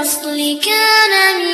الفصل كان من